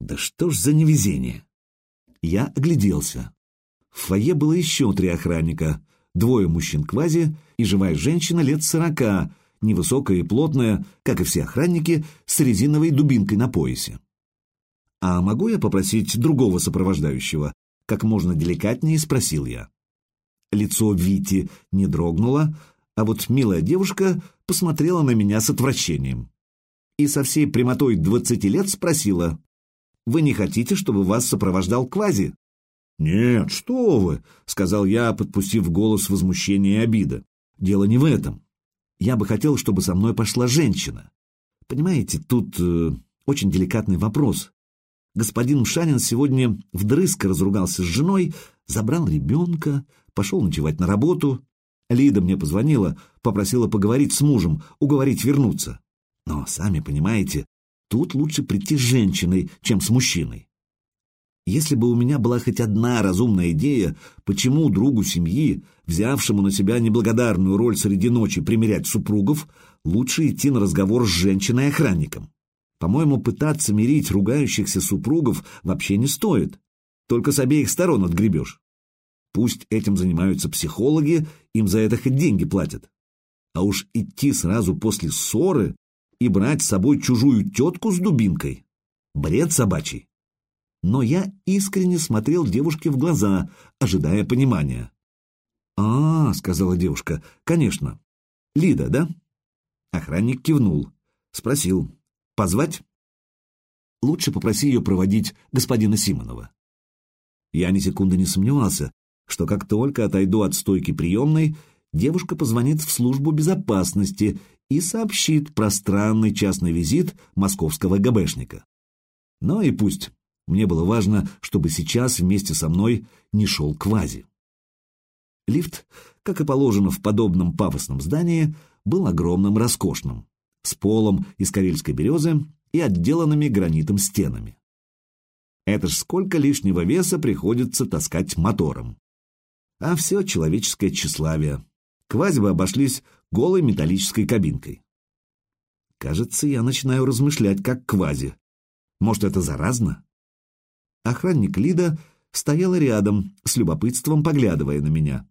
«Да что ж за невезение!» Я огляделся. В фойе было еще три охранника, двое мужчин-квази и живая женщина лет сорока, невысокая и плотная, как и все охранники, с резиновой дубинкой на поясе. «А могу я попросить другого сопровождающего?» Как можно деликатнее спросил я. Лицо Вити не дрогнуло, а вот милая девушка посмотрела на меня с отвращением и со всей прямотой двадцати лет спросила, «Вы не хотите, чтобы вас сопровождал Квази?» «Нет, что вы!» — сказал я, подпустив голос возмущения и обида. «Дело не в этом. Я бы хотел, чтобы со мной пошла женщина. Понимаете, тут э, очень деликатный вопрос. Господин Мшанин сегодня вдрызг разругался с женой, забрал ребенка, пошел ночевать на работу. Лида мне позвонила, попросила поговорить с мужем, уговорить вернуться. Но, сами понимаете, тут лучше прийти с женщиной, чем с мужчиной. Если бы у меня была хоть одна разумная идея, почему другу семьи, взявшему на себя неблагодарную роль среди ночи примерять супругов, лучше идти на разговор с женщиной-охранником. По-моему, пытаться мирить ругающихся супругов вообще не стоит. Только с обеих сторон отгребешь. Пусть этим занимаются психологи, им за это хоть деньги платят. А уж идти сразу после ссоры и брать с собой чужую тетку с дубинкой. Бред собачий. Но я искренне смотрел девушке в глаза, ожидая понимания. «А, — сказала девушка, — конечно. Лида, да?» Охранник кивнул. Спросил. «Позвать?» «Лучше попроси ее проводить господина Симонова». Я ни секунды не сомневался, что как только отойду от стойки приемной, девушка позвонит в службу безопасности и сообщит про странный частный визит московского ГБшника. Но и пусть. Мне было важно, чтобы сейчас вместе со мной не шел Квази. Лифт, как и положено в подобном пафосном здании, был огромным роскошным, с полом из карельской березы и отделанными гранитом стенами. Это ж сколько лишнего веса приходится таскать мотором. А все человеческое тщеславие. Квази бы обошлись голой металлической кабинкой. Кажется, я начинаю размышлять, как квази. Может, это заразно? Охранник Лида стояла рядом, с любопытством поглядывая на меня.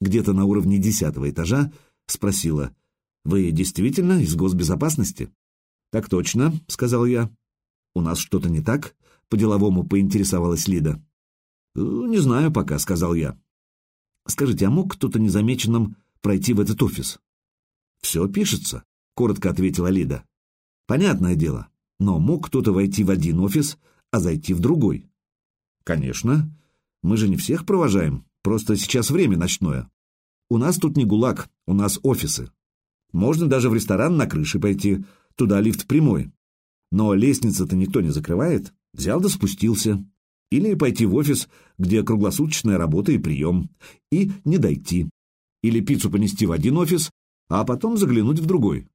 Где-то на уровне десятого этажа спросила, «Вы действительно из госбезопасности?» «Так точно», — сказал я. «У нас что-то не так?» — по-деловому поинтересовалась Лида. «Э, «Не знаю пока», — сказал я. «Скажите, а мог кто-то незамеченным пройти в этот офис?» «Все пишется», — коротко ответила Лида. «Понятное дело, но мог кто-то войти в один офис, а зайти в другой?» «Конечно. Мы же не всех провожаем, просто сейчас время ночное. У нас тут не гулаг, у нас офисы. Можно даже в ресторан на крыше пойти, туда лифт прямой. Но лестница-то никто не закрывает, взял да спустился. Или пойти в офис, где круглосуточная работа и прием, и не дойти. Или пиццу понести в один офис, а потом заглянуть в другой.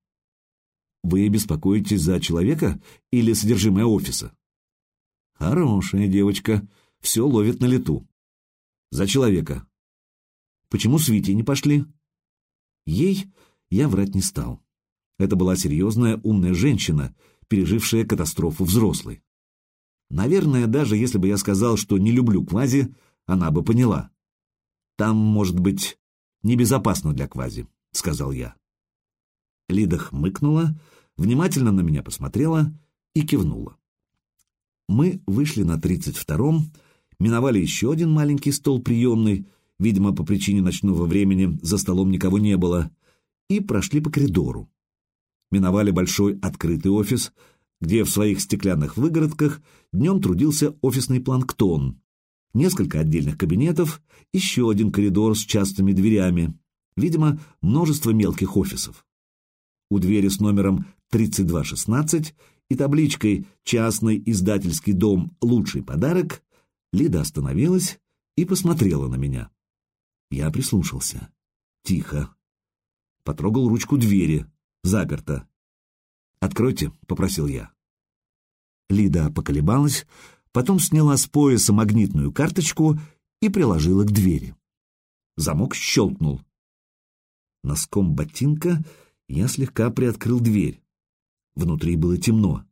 Вы беспокоитесь за человека или содержимое офиса? Хорошая девочка, все ловит на лету. За человека. Почему с Витей не пошли? Ей я врать не стал. Это была серьезная, умная женщина, пережившая катастрофу взрослой. Наверное, даже если бы я сказал, что не люблю квази, она бы поняла. Там, может быть, небезопасно для квази, — сказал я. Лида хмыкнула, внимательно на меня посмотрела и кивнула. Мы вышли на тридцать втором, миновали еще один маленький стол приемный, видимо, по причине ночного времени за столом никого не было, и прошли по коридору. Миновали большой открытый офис, где в своих стеклянных выгородках днем трудился офисный планктон, несколько отдельных кабинетов, еще один коридор с частыми дверями, видимо, множество мелких офисов. У двери с номером 3216 и табличкой «Частный издательский дом. Лучший подарок» Лида остановилась и посмотрела на меня. Я прислушался. Тихо. Потрогал ручку двери. Заперто. «Откройте», — попросил я. Лида поколебалась, потом сняла с пояса магнитную карточку и приложила к двери. Замок щелкнул. Носком ботинка я слегка приоткрыл дверь. Внутри было темно.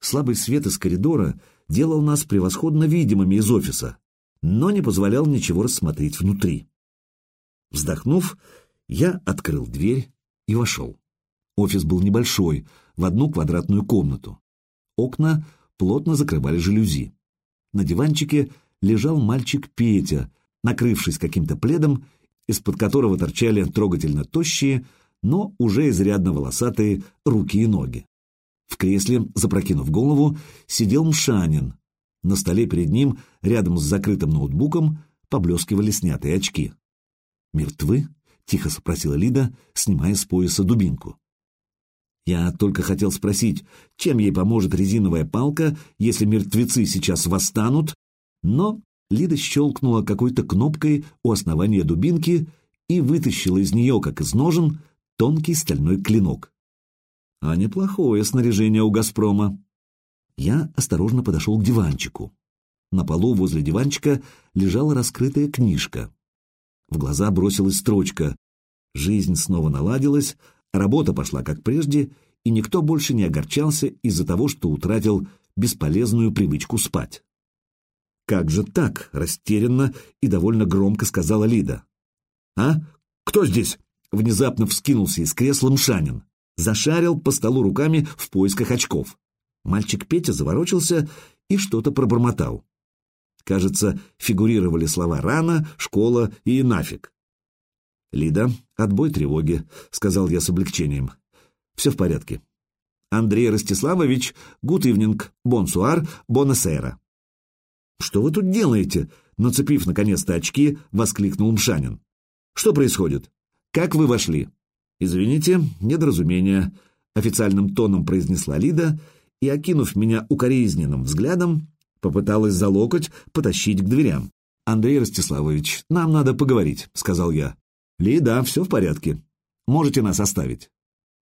Слабый свет из коридора делал нас превосходно видимыми из офиса, но не позволял ничего рассмотреть внутри. Вздохнув, я открыл дверь и вошел. Офис был небольшой, в одну квадратную комнату. Окна плотно закрывали жалюзи. На диванчике лежал мальчик Петя, накрывшись каким-то пледом, из-под которого торчали трогательно тощие, но уже изрядно волосатые руки и ноги. В кресле, запрокинув голову, сидел Мшанин. На столе перед ним, рядом с закрытым ноутбуком, поблескивали снятые очки. «Мертвы?» — тихо спросила Лида, снимая с пояса дубинку. Я только хотел спросить, чем ей поможет резиновая палка, если мертвецы сейчас восстанут, но Лида щелкнула какой-то кнопкой у основания дубинки и вытащила из нее, как из ножен, тонкий стальной клинок. А неплохое снаряжение у «Газпрома». Я осторожно подошел к диванчику. На полу возле диванчика лежала раскрытая книжка. В глаза бросилась строчка. Жизнь снова наладилась, Работа пошла как прежде, и никто больше не огорчался из-за того, что утратил бесполезную привычку спать. «Как же так?» — растерянно и довольно громко сказала Лида. «А? Кто здесь?» — внезапно вскинулся из кресла Мшанин. Зашарил по столу руками в поисках очков. Мальчик Петя заворочился и что-то пробормотал. Кажется, фигурировали слова «рано», «школа» и «нафиг». «Лида, отбой тревоги», — сказал я с облегчением. «Все в порядке. Андрей Ростиславович, гуд ивнинг, бонсуар, бонасера». «Что вы тут делаете?» — нацепив наконец-то очки, воскликнул Мшанин. «Что происходит? Как вы вошли?» «Извините, недоразумение», — официальным тоном произнесла Лида и, окинув меня укоризненным взглядом, попыталась за локоть потащить к дверям. «Андрей Ростиславович, нам надо поговорить», — сказал я. «Лида, все в порядке. Можете нас оставить».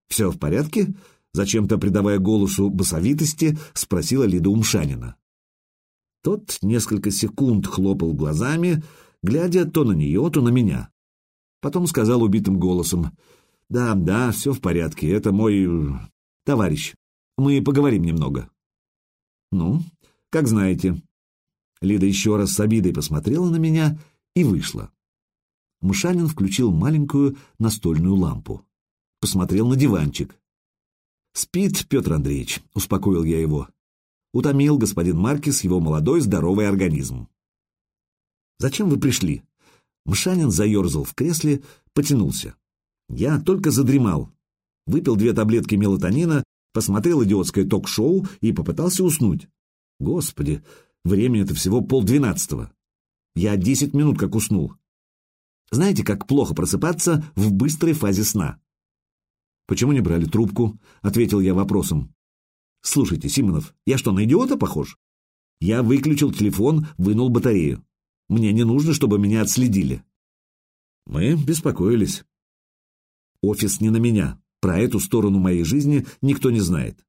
«Все в порядке?» — зачем-то придавая голосу басовитости, спросила Лида Умшанина. Тот несколько секунд хлопал глазами, глядя то на нее, то на меня. Потом сказал убитым голосом, «Да, да, все в порядке, это мой... товарищ. Мы поговорим немного». «Ну, как знаете». Лида еще раз с обидой посмотрела на меня и вышла. Мышанин включил маленькую настольную лампу. Посмотрел на диванчик. «Спит, Петр Андреевич», — успокоил я его. Утомил господин Маркис его молодой здоровый организм. «Зачем вы пришли?» Мышанин заерзал в кресле, потянулся. Я только задремал. Выпил две таблетки мелатонина, посмотрел идиотское ток-шоу и попытался уснуть. Господи, время-то всего полдвенадцатого. Я десять минут как уснул. Знаете, как плохо просыпаться в быстрой фазе сна? Почему не брали трубку? Ответил я вопросом. Слушайте, Симонов, я что, на идиота похож? Я выключил телефон, вынул батарею. Мне не нужно, чтобы меня отследили. Мы беспокоились. Офис не на меня. Про эту сторону моей жизни никто не знает.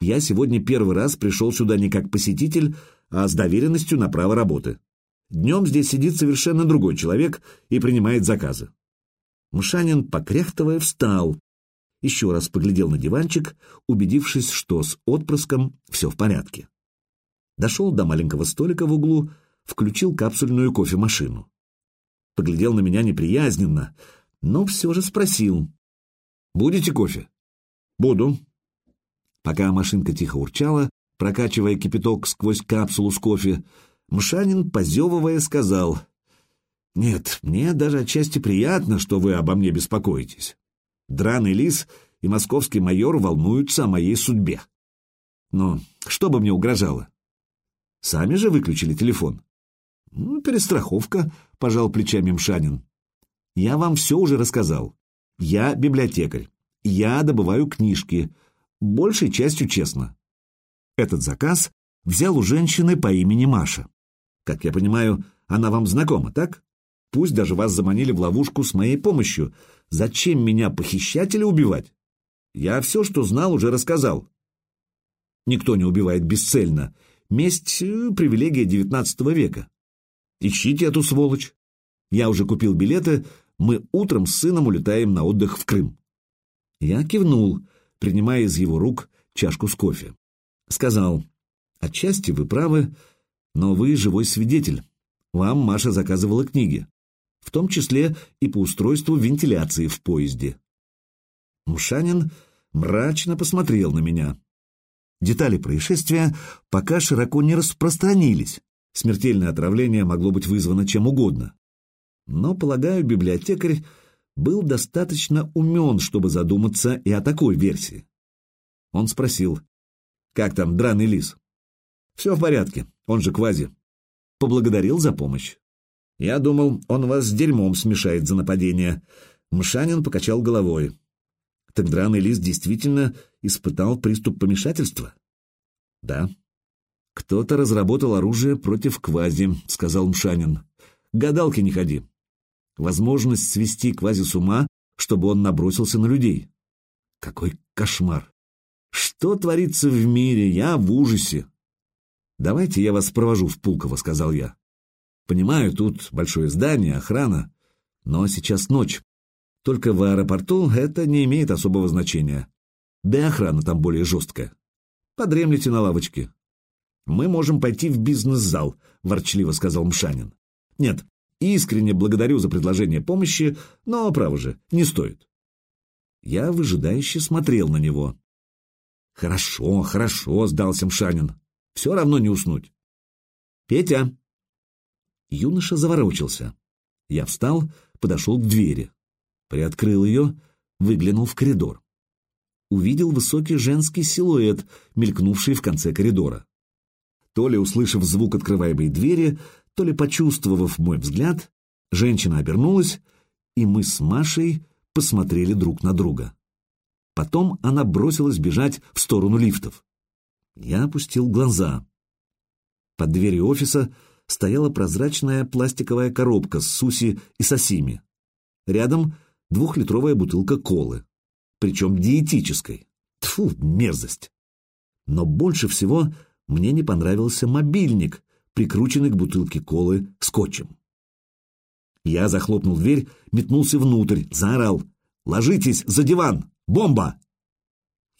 Я сегодня первый раз пришел сюда не как посетитель, а с доверенностью на право работы. Днем здесь сидит совершенно другой человек и принимает заказы. Мышанин, покряхтывая, встал, еще раз поглядел на диванчик, убедившись, что с отпрыском все в порядке. Дошел до маленького столика в углу, включил капсульную кофемашину. Поглядел на меня неприязненно, но все же спросил. «Будете кофе?» «Буду». Пока машинка тихо урчала, прокачивая кипяток сквозь капсулу с кофе, Мшанин, позевывая, сказал, «Нет, мне даже отчасти приятно, что вы обо мне беспокоитесь. Драный лис и московский майор волнуются о моей судьбе. Но что бы мне угрожало? Сами же выключили телефон. Ну, перестраховка, — пожал плечами Мшанин. Я вам все уже рассказал. Я библиотекарь. Я добываю книжки. Большей частью честно. Этот заказ взял у женщины по имени Маша. Как я понимаю, она вам знакома, так? Пусть даже вас заманили в ловушку с моей помощью. Зачем меня похищать или убивать? Я все, что знал, уже рассказал. Никто не убивает бесцельно. Месть — привилегия девятнадцатого века. Ищите эту сволочь. Я уже купил билеты, мы утром с сыном улетаем на отдых в Крым. Я кивнул, принимая из его рук чашку с кофе. Сказал, отчасти вы правы, но вы живой свидетель. Вам Маша заказывала книги, в том числе и по устройству вентиляции в поезде. Мшанин мрачно посмотрел на меня. Детали происшествия пока широко не распространились. Смертельное отравление могло быть вызвано чем угодно. Но, полагаю, библиотекарь был достаточно умен, чтобы задуматься и о такой версии. Он спросил, «Как там, драный лис?» Все в порядке, он же квази. Поблагодарил за помощь. Я думал, он вас с дерьмом смешает за нападение. Мшанин покачал головой. Так драный лис действительно испытал приступ помешательства? Да. Кто-то разработал оружие против квази, сказал Мшанин. Гадалки не ходи. Возможность свести квази с ума, чтобы он набросился на людей. Какой кошмар! Что творится в мире? Я в ужасе. «Давайте я вас провожу в Пулково», — сказал я. «Понимаю, тут большое здание, охрана, но сейчас ночь. Только в аэропорту это не имеет особого значения. Да и охрана там более жесткая. Подремлете на лавочке». «Мы можем пойти в бизнес-зал», — ворчливо сказал Мшанин. «Нет, искренне благодарю за предложение помощи, но, право же, не стоит». Я выжидающе смотрел на него. «Хорошо, хорошо», — сдался Мшанин. Все равно не уснуть. «Петя!» Юноша заворочился. Я встал, подошел к двери. Приоткрыл ее, выглянул в коридор. Увидел высокий женский силуэт, мелькнувший в конце коридора. То ли услышав звук открываемой двери, то ли почувствовав мой взгляд, женщина обернулась, и мы с Машей посмотрели друг на друга. Потом она бросилась бежать в сторону лифтов. Я опустил глаза. Под дверью офиса стояла прозрачная пластиковая коробка с суси и сосими. Рядом двухлитровая бутылка колы, причем диетической. Тфу, мерзость. Но больше всего мне не понравился мобильник, прикрученный к бутылке колы скотчем. Я захлопнул дверь, метнулся внутрь, заорал. «Ложитесь за диван! Бомба!»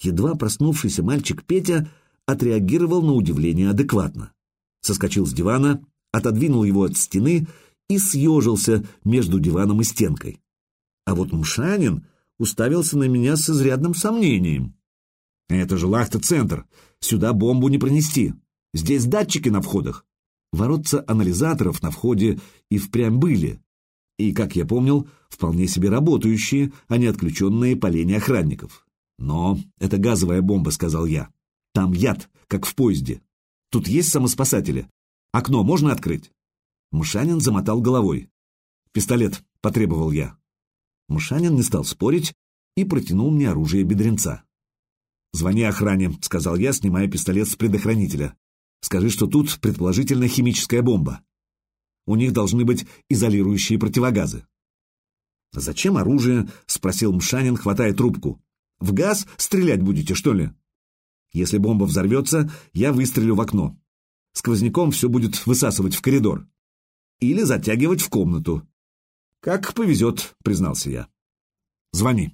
Едва проснувшийся мальчик Петя отреагировал на удивление адекватно. Соскочил с дивана, отодвинул его от стены и съежился между диваном и стенкой. А вот Мшанин уставился на меня с изрядным сомнением. «Это же Лахта-центр. Сюда бомбу не пронести. Здесь датчики на входах. Воротца анализаторов на входе и впрямь были. И, как я помнил, вполне себе работающие, а не отключенные по охранников. Но это газовая бомба, сказал я. Там яд, как в поезде. Тут есть самоспасатели. Окно можно открыть?» Мшанин замотал головой. «Пистолет», — потребовал я. Мшанин не стал спорить и протянул мне оружие бедренца. «Звони охране», — сказал я, снимая пистолет с предохранителя. «Скажи, что тут, предположительно, химическая бомба. У них должны быть изолирующие противогазы». «Зачем оружие?» — спросил Мшанин, хватая трубку. «В газ стрелять будете, что ли?» «Если бомба взорвется, я выстрелю в окно. Сквозняком все будет высасывать в коридор. Или затягивать в комнату. «Как повезет», — признался я. «Звони».